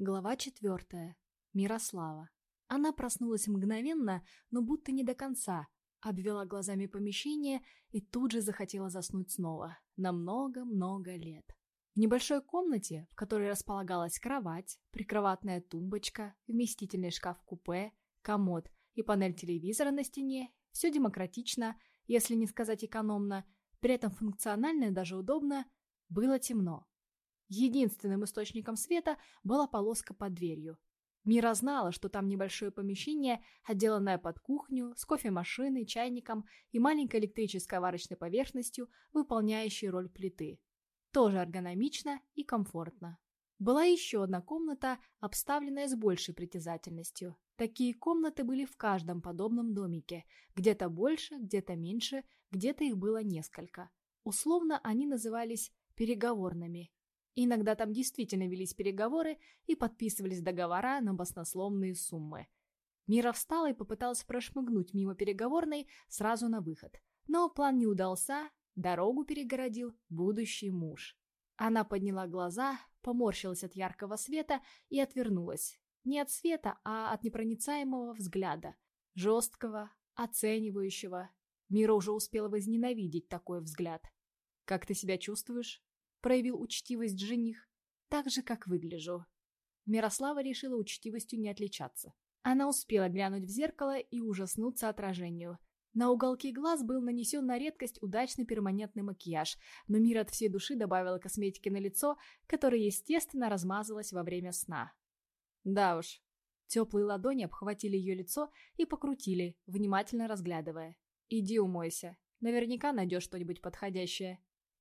Глава четвертая. Мирослава. Она проснулась мгновенно, но будто не до конца, обвела глазами помещение и тут же захотела заснуть снова, на много-много лет. В небольшой комнате, в которой располагалась кровать, прикроватная тумбочка, вместительный шкаф-купе, комод и панель телевизора на стене, все демократично, если не сказать экономно, при этом функционально и даже удобно, было темно. Единственным источником света была полоска под дверью. Мира знала, что там небольшое помещение, отделанное под кухню, с кофемашиной, чайником и маленькой электрической варочной поверхностью, выполняющей роль плиты. Тоже эргономично и комфортно. Была еще одна комната, обставленная с большей притязательностью. Такие комнаты были в каждом подобном домике. Где-то больше, где-то меньше, где-то их было несколько. Условно они назывались переговорными Иногда там действительно велись переговоры и подписывались договора на баснословные суммы. Мира встала и попыталась прошмыгнуть мимо переговорной сразу на выход. Но план не удался, дорогу перегородил будущий муж. Она подняла глаза, поморщилась от яркого света и отвернулась. Не от света, а от непроницаемого взгляда. Жесткого, оценивающего. Мира уже успела возненавидеть такой взгляд. «Как ты себя чувствуешь?» Проявил учтивость жених, так же, как выгляжу. Мирослава решила учтивостью не отличаться. Она успела глянуть в зеркало и ужаснуться отражению. На уголки глаз был нанесен на редкость удачный перманентный макияж, но Мира от всей души добавила косметики на лицо, которое, естественно, размазалось во время сна. Да уж. Теплые ладони обхватили ее лицо и покрутили, внимательно разглядывая. «Иди умойся. Наверняка найдешь что-нибудь подходящее».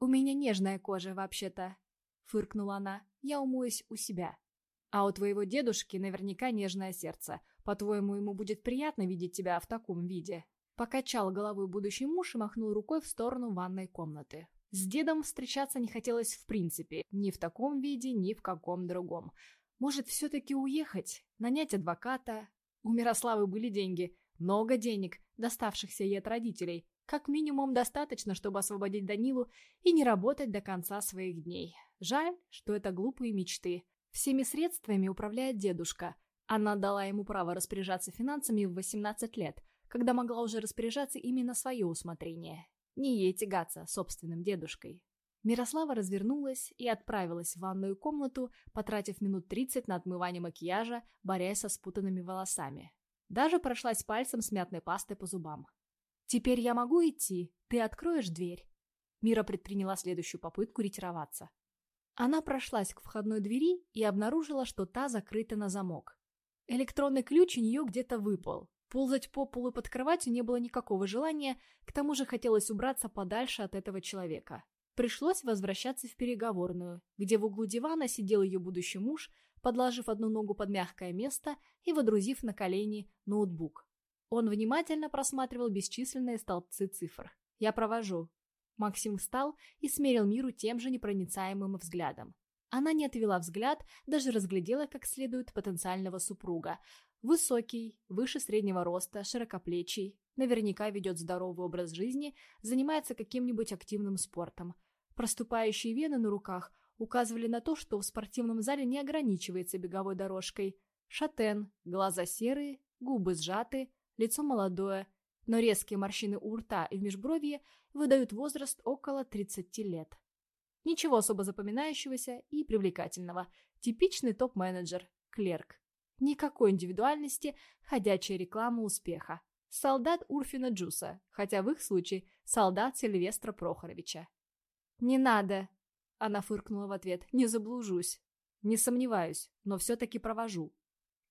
«У меня нежная кожа, вообще-то», — фыркнула она. «Я умоюсь у себя». «А у твоего дедушки наверняка нежное сердце. По-твоему, ему будет приятно видеть тебя в таком виде?» Покачал головой будущий муж и махнул рукой в сторону ванной комнаты. С дедом встречаться не хотелось в принципе, ни в таком виде, ни в каком другом. Может, все-таки уехать, нанять адвоката? У Мирославы были деньги, много денег, доставшихся ей от родителей. Как минимум достаточно, чтобы освободить Данилу и не работать до конца своих дней. Жаль, что это глупые мечты. Всеми средствами управляет дедушка. Она дала ему право распоряжаться финансами в 18 лет, когда могла уже распоряжаться именно свое усмотрение. Не ей тягаться собственным дедушкой. Мирослава развернулась и отправилась в ванную комнату, потратив минут 30 на отмывание макияжа, борясь со спутанными волосами. Даже прошлась пальцем с мятной пастой по зубам. «Теперь я могу идти? Ты откроешь дверь?» Мира предприняла следующую попытку ретироваться. Она прошлась к входной двери и обнаружила, что та закрыта на замок. Электронный ключ у нее где-то выпал. Ползать по полу под кроватью не было никакого желания, к тому же хотелось убраться подальше от этого человека. Пришлось возвращаться в переговорную, где в углу дивана сидел ее будущий муж, подложив одну ногу под мягкое место и водрузив на колени ноутбук. Он внимательно просматривал бесчисленные столбцы цифр. «Я провожу». Максим встал и смерил Миру тем же непроницаемым взглядом. Она не отвела взгляд, даже разглядела как следует потенциального супруга. Высокий, выше среднего роста, широкоплечий, наверняка ведет здоровый образ жизни, занимается каким-нибудь активным спортом. Проступающие вены на руках указывали на то, что в спортивном зале не ограничивается беговой дорожкой. Шатен, глаза серые, губы сжаты, лицо молодое, но резкие морщины у рта и в межбровье выдают возраст около 30 лет. Ничего особо запоминающегося и привлекательного. Типичный топ-менеджер, клерк. Никакой индивидуальности, ходячая реклама успеха. Солдат Урфина Джуса, хотя в их случае солдат Сильвестра Прохоровича. «Не надо!» — она фыркнула в ответ. «Не заблужусь. Не сомневаюсь, но все-таки провожу.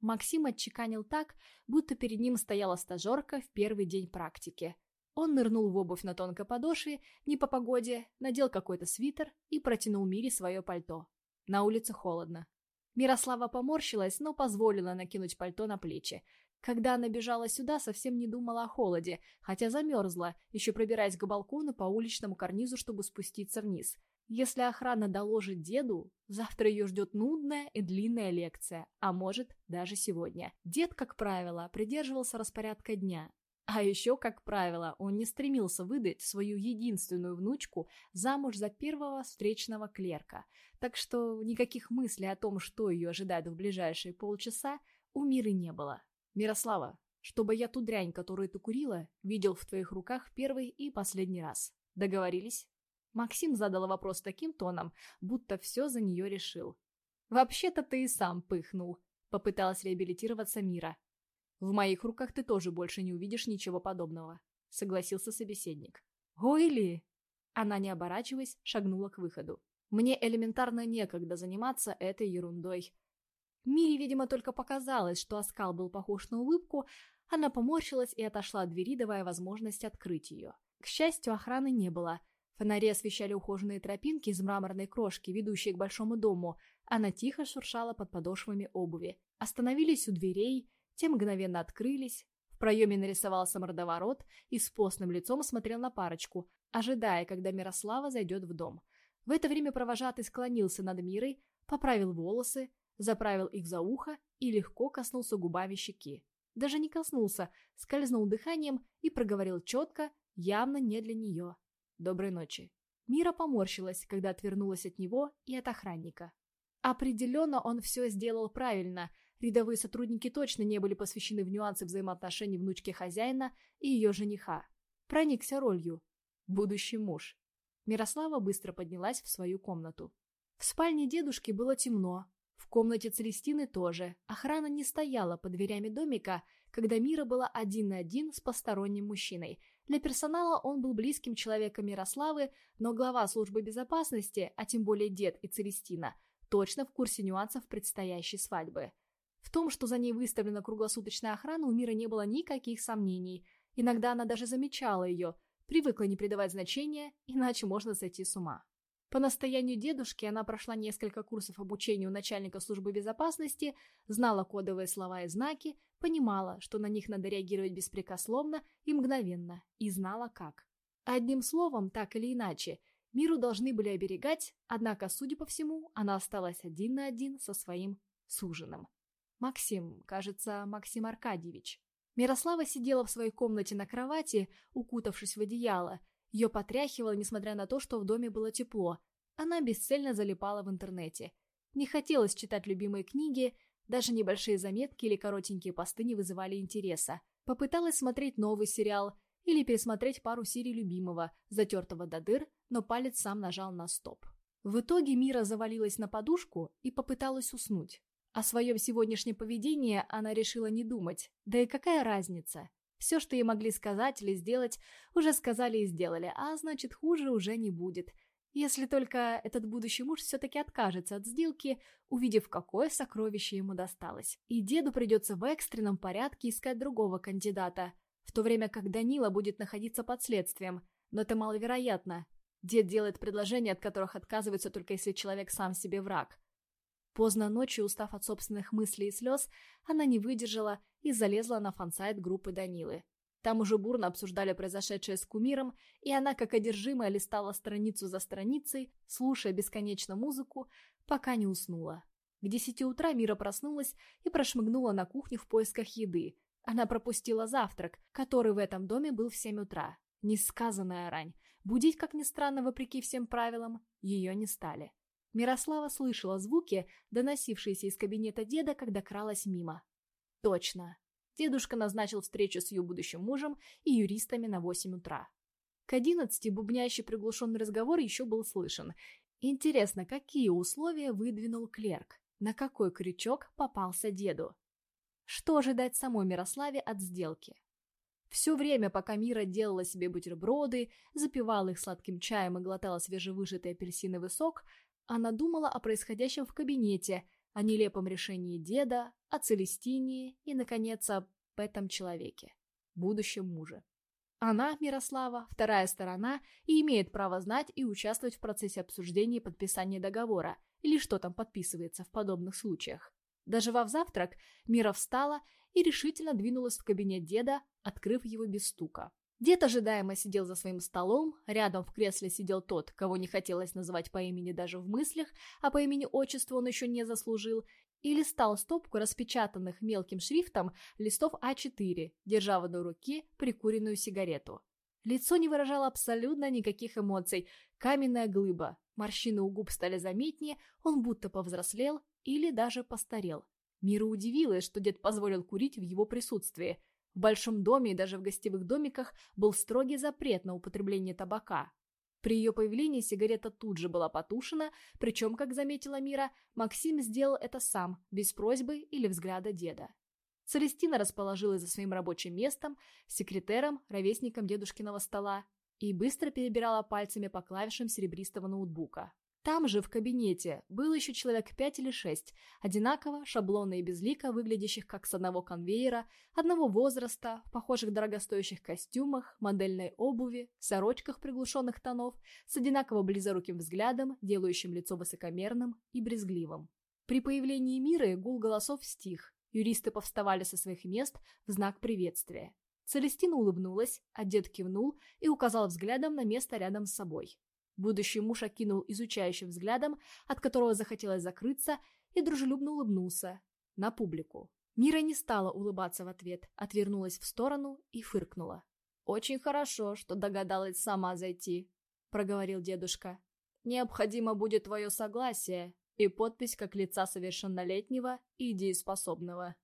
Максим отчеканил так, будто перед ним стояла стажерка в первый день практики. Он нырнул в обувь на тонкой подошве, не по погоде, надел какой-то свитер и протянул Мире свое пальто. На улице холодно. Мирослава поморщилась, но позволила накинуть пальто на плечи. Когда она бежала сюда, совсем не думала о холоде, хотя замерзла, еще пробираясь к балкону по уличному карнизу, чтобы спуститься вниз – если охрана доложит деду, завтра ее ждет нудная и длинная лекция, а может, даже сегодня. Дед, как правило, придерживался распорядка дня. А еще, как правило, он не стремился выдать свою единственную внучку замуж за первого встречного клерка, так что никаких мыслей о том, что ее ожидает в ближайшие полчаса, у Миры не было. «Мирослава, чтобы я ту дрянь, которую ты курила, видел в твоих руках первый и последний раз. Договорились?» Максим задал вопрос таким тоном, будто все за нее решил. «Вообще-то ты и сам пыхнул», — попыталась реабилитироваться Мира. «В моих руках ты тоже больше не увидишь ничего подобного», — согласился собеседник. «Ой ли!» Она, не оборачиваясь, шагнула к выходу. «Мне элементарно некогда заниматься этой ерундой». Мире, видимо, только показалось, что оскал был похож на улыбку, она поморщилась и отошла от двери, давая возможность открыть ее. К счастью, охраны не было. Фонари освещали ухоженные тропинки из мраморной крошки, ведущие к большому дому. Она тихо шуршала под подошвами обуви. Остановились у дверей, те мгновенно открылись. В проеме нарисовался мордоворот и с постным лицом смотрел на парочку, ожидая, когда Мирослава зайдет в дом. В это время провожатый склонился над Мирой, поправил волосы, заправил их за ухо и легко коснулся губами щеки. Даже не коснулся, скользнул дыханием и проговорил четко, явно не для нее. «Доброй ночи». Мира поморщилась, когда отвернулась от него и от охранника. Определенно он все сделал правильно – Рядовые сотрудники точно не были посвящены в нюансы взаимоотношений внучки хозяина и ее жениха. Проникся ролью. Будущий муж. Мирослава быстро поднялась в свою комнату. В спальне дедушки было темно. В комнате Целестины тоже. Охрана не стояла под дверями домика, когда Мира была один на один с посторонним мужчиной. Для персонала он был близким человеком Мирославы, но глава службы безопасности, а тем более дед и Целестина, точно в курсе нюансов предстоящей свадьбы. В том, что за ней выставлена круглосуточная охрана, у Мира не было никаких сомнений. Иногда она даже замечала ее, привыкла не придавать значения, иначе можно сойти с ума. По настоянию дедушки она прошла несколько курсов обучения у начальника службы безопасности, знала кодовые слова и знаки, понимала, что на них надо реагировать беспрекословно и мгновенно, и знала как. Одним словом, так или иначе, миру должны были оберегать, однако, судя по всему, она осталась один на один со своим суженым. Максим, кажется, Максим Аркадьевич. Мирослава сидела в своей комнате на кровати, укутавшись в одеяло. Ее потряхивало, несмотря на то, что в доме было тепло. Она бесцельно залипала в интернете. Не хотелось читать любимые книги, даже небольшие заметки или коротенькие посты не вызывали интереса. Попыталась смотреть новый сериал или пересмотреть пару серий любимого, затертого до дыр, но палец сам нажал на стоп. В итоге Мира завалилась на подушку и попыталась уснуть. О своем сегодняшнем поведении она решила не думать. Да и какая разница? Все, что ей могли сказать или сделать, уже сказали и сделали, а значит, хуже уже не будет. Если только этот будущий муж все-таки откажется от сделки, увидев, какое сокровище ему досталось. И деду придется в экстренном порядке искать другого кандидата, в то время как Данила будет находиться под следствием. Но это маловероятно. Дед делает предложения, от которых отказывается только если человек сам себе враг. Поздно ночью, устав от собственных мыслей и слез, она не выдержала и залезла на фансайт группы Данилы. Там уже бурно обсуждали произошедшее с кумиром, и она, как одержимая, листала страницу за страницей, слушая бесконечно музыку, пока не уснула. К десяти утра Мира проснулась и прошмыгнула на кухню в поисках еды. Она пропустила завтрак, который в этом доме был в семь утра. Несказанная рань. Будить, как ни странно, вопреки всем правилам, ее не стали. Мирослава слышала звуки, доносившиеся из кабинета деда, когда кралась мимо. Точно. Дедушка назначил встречу с ее будущим мужем и юристами на 8 утра. К одиннадцати бубнящий приглушенный разговор еще был слышен. Интересно, какие условия выдвинул клерк? На какой крючок попался деду? Что ожидать самой Мирославе от сделки? Все время, пока Мира делала себе бутерброды, запивала их сладким чаем и глотала свежевыжатый апельсиновый сок, она думала о происходящем в кабинете, о нелепом решении деда, о Целестине и, наконец, об этом человеке, будущем муже. Она, Мирослава, вторая сторона, и имеет право знать и участвовать в процессе обсуждения и подписания договора, или что там подписывается в подобных случаях. Доживав завтрак, Мира встала и решительно двинулась в кабинет деда, открыв его без стука. Дед ожидаемо сидел за своим столом, рядом в кресле сидел тот, кого не хотелось называть по имени даже в мыслях, а по имени-отчеству он еще не заслужил, и листал стопку распечатанных мелким шрифтом листов А4, держа в одной руке прикуренную сигарету. Лицо не выражало абсолютно никаких эмоций. Каменная глыба. Морщины у губ стали заметнее, он будто повзрослел или даже постарел. Мира удивилась, что дед позволил курить в его присутствии. В большом доме и даже в гостевых домиках был строгий запрет на употребление табака. При ее появлении сигарета тут же была потушена, причем, как заметила Мира, Максим сделал это сам, без просьбы или взгляда деда. Целестина расположилась за своим рабочим местом, секретером, ровесником дедушкиного стола, и быстро перебирала пальцами по клавишам серебристого ноутбука. Там же, в кабинете, было еще человек пять или шесть, одинаково, шаблонно и безлико выглядящих как с одного конвейера, одного возраста, в похожих дорогостоящих костюмах, модельной обуви, сорочках приглушенных тонов, с одинаково близоруким взглядом, делающим лицо высокомерным и брезгливым. При появлении Миры гул голосов стих, юристы повставали со своих мест в знак приветствия. Целестина улыбнулась, а дед кивнул и указал взглядом на место рядом с собой. Будущий муж окинул изучающим взглядом, от которого захотелось закрыться, и дружелюбно улыбнулся. На публику. Мира не стала улыбаться в ответ, отвернулась в сторону и фыркнула. «Очень хорошо, что догадалась сама зайти», — проговорил дедушка. «Необходимо будет твое согласие и подпись как лица совершеннолетнего и дееспособного.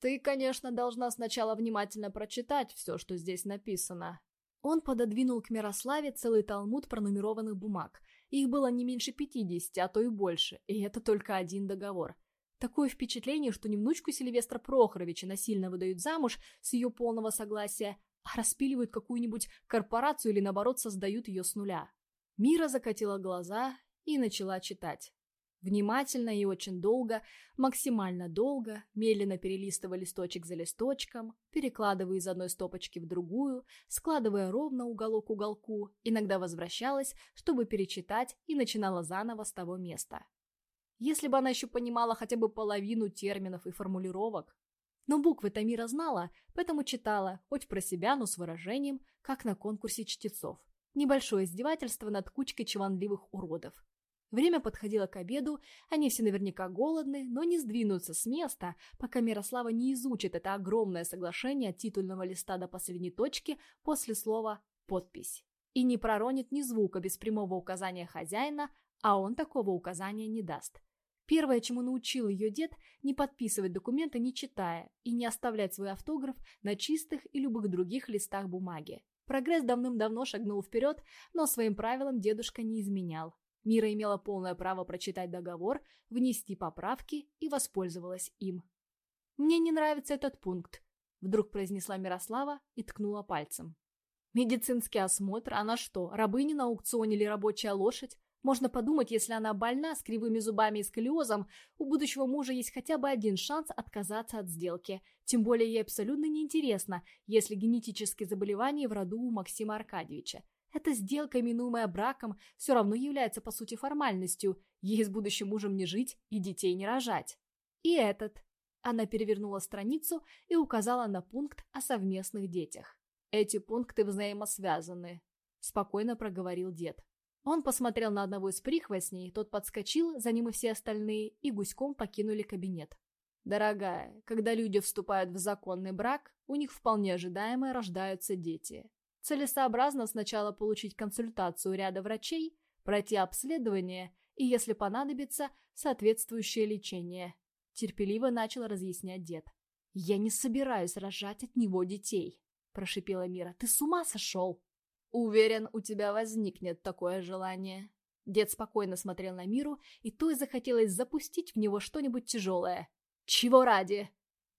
Ты, конечно, должна сначала внимательно прочитать все, что здесь написано, он пододвинул к Мирославе целый талмуд пронумерованных бумаг. Их было не меньше пятидесяти, а то и больше, и это только один договор. Такое впечатление, что не внучку Сильвестра Прохоровича насильно выдают замуж с ее полного согласия, а распиливают какую-нибудь корпорацию или, наоборот, создают ее с нуля. Мира закатила глаза и начала читать. Внимательно и очень долго, максимально долго, медленно перелистывая листочек за листочком, перекладывая из одной стопочки в другую, складывая ровно уголок к уголку, иногда возвращалась, чтобы перечитать, и начинала заново с того места. Если бы она еще понимала хотя бы половину терминов и формулировок. Но буквы Тамира знала, поэтому читала, хоть про себя, но с выражением, как на конкурсе чтецов. Небольшое издевательство над кучкой чванливых уродов. Время подходило к обеду, они все наверняка голодны, но не сдвинутся с места, пока Мирослава не изучит это огромное соглашение от титульного листа до последней точки после слова «подпись». И не проронит ни звука без прямого указания хозяина, а он такого указания не даст. Первое, чему научил ее дед, не подписывать документы, не читая, и не оставлять свой автограф на чистых и любых других листах бумаги. Прогресс давным-давно шагнул вперед, но своим правилам дедушка не изменял. Мира имела полное право прочитать договор, внести поправки и воспользовалась им. «Мне не нравится этот пункт», — вдруг произнесла Мирослава и ткнула пальцем. «Медицинский осмотр? Она что, рабыня на аукционе или рабочая лошадь? Можно подумать, если она больна, с кривыми зубами и сколиозом, у будущего мужа есть хотя бы один шанс отказаться от сделки. Тем более ей абсолютно неинтересно, если генетические заболевания в роду у Максима Аркадьевича. Эта сделка, именуемая браком, все равно является по сути формальностью. Ей с будущим мужем не жить и детей не рожать. И этот. Она перевернула страницу и указала на пункт о совместных детях. Эти пункты взаимосвязаны, спокойно проговорил дед. Он посмотрел на одного из прихвостней, тот подскочил, за ним и все остальные, и гуськом покинули кабинет. «Дорогая, когда люди вступают в законный брак, у них вполне ожидаемо рождаются дети. Целесообразно сначала получить консультацию ряда врачей, пройти обследование и, если понадобится, соответствующее лечение. Терпеливо начал разъяснять дед. «Я не собираюсь рожать от него детей», – прошипела Мира. «Ты с ума сошел?» «Уверен, у тебя возникнет такое желание». Дед спокойно смотрел на Миру, и той захотелось запустить в него что-нибудь тяжелое. «Чего ради?»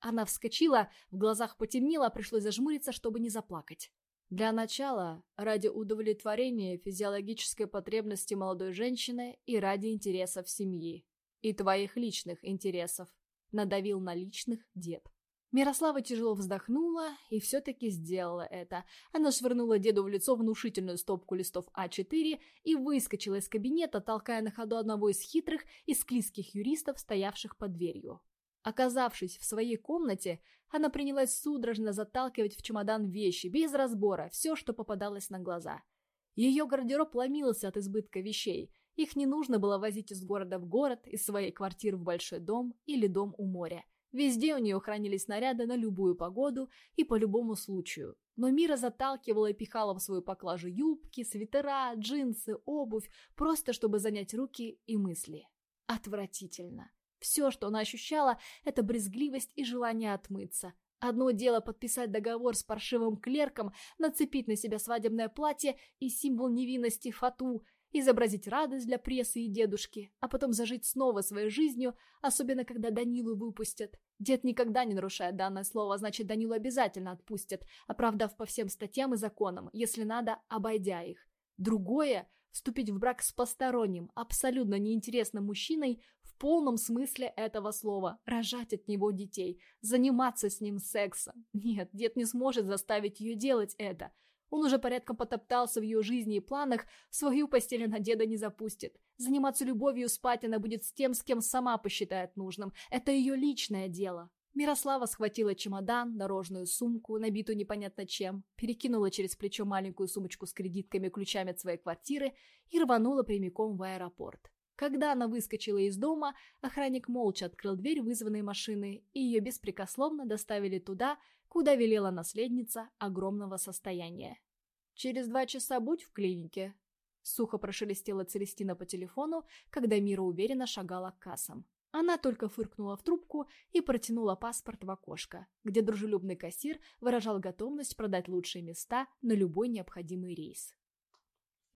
Она вскочила, в глазах потемнело, пришлось зажмуриться, чтобы не заплакать. Для начала, ради удовлетворения физиологической потребности молодой женщины и ради интересов семьи. И твоих личных интересов. Надавил на личных дед. Мирослава тяжело вздохнула и все-таки сделала это. Она швырнула деду в лицо внушительную стопку листов А4 и выскочила из кабинета, толкая на ходу одного из хитрых и склизких юристов, стоявших под дверью. Оказавшись в своей комнате, она принялась судорожно заталкивать в чемодан вещи, без разбора, все, что попадалось на глаза. Ее гардероб ломился от избытка вещей. Их не нужно было возить из города в город, из своей квартиры в большой дом или дом у моря. Везде у нее хранились наряды на любую погоду и по любому случаю. Но Мира заталкивала и пихала в свою поклажу юбки, свитера, джинсы, обувь, просто чтобы занять руки и мысли. Отвратительно. Все, что она ощущала, это брезгливость и желание отмыться. Одно дело подписать договор с паршивым клерком, нацепить на себя свадебное платье и символ невинности фату, изобразить радость для прессы и дедушки, а потом зажить снова своей жизнью, особенно когда Данилу выпустят. Дед никогда не нарушает данное слово, значит, Данилу обязательно отпустят, оправдав по всем статьям и законам, если надо, обойдя их. Другое – вступить в брак с посторонним, абсолютно неинтересным мужчиной полном смысле этого слова, рожать от него детей, заниматься с ним сексом. Нет, дед не сможет заставить ее делать это – он уже порядком потоптался в ее жизни и планах, свою постель на деда не запустит. Заниматься любовью спать она будет с тем, с кем сама посчитает нужным. Это ее личное дело. Мирослава схватила чемодан, дорожную сумку, набитую непонятно чем, перекинула через плечо маленькую сумочку с кредитками и ключами от своей квартиры и рванула прямиком в аэропорт. Когда она выскочила из дома, охранник молча открыл дверь вызванной машины, и ее беспрекословно доставили туда, куда велела наследница огромного состояния. «Через два часа будь в клинике», — сухо прошелестела Целестина по телефону, когда Мира уверенно шагала к кассам. Она только фыркнула в трубку и протянула паспорт в окошко, где дружелюбный кассир выражал готовность продать лучшие места на любой необходимый рейс.